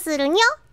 するにょ。